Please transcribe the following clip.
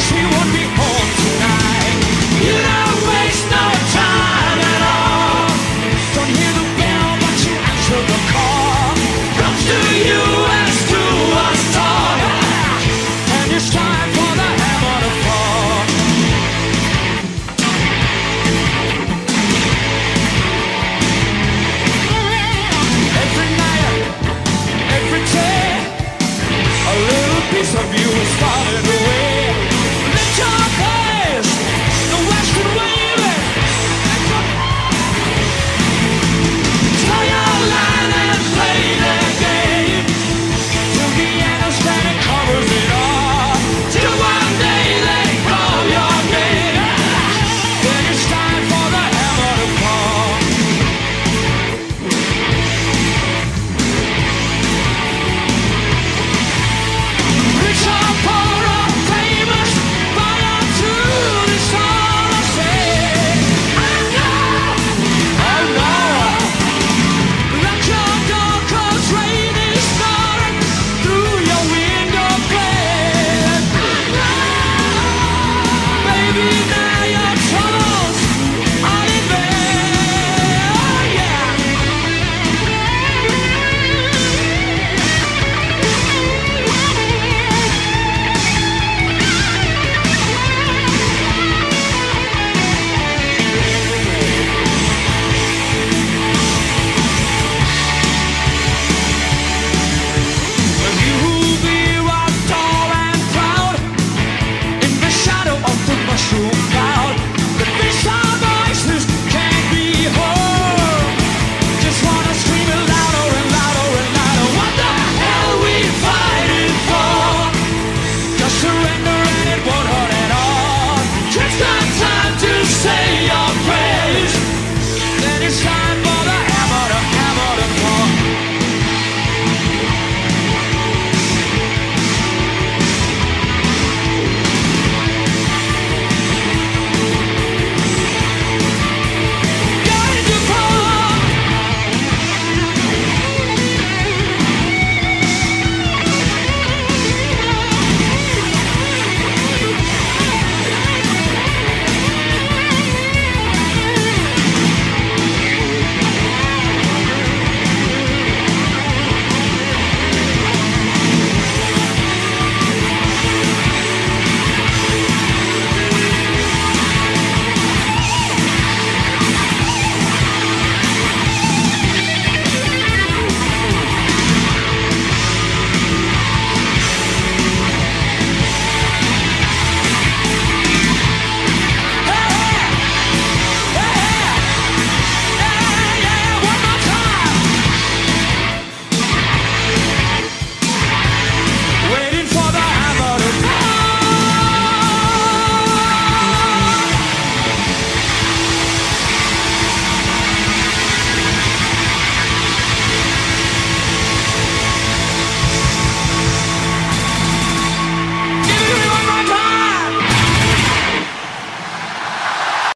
she won't be home. falling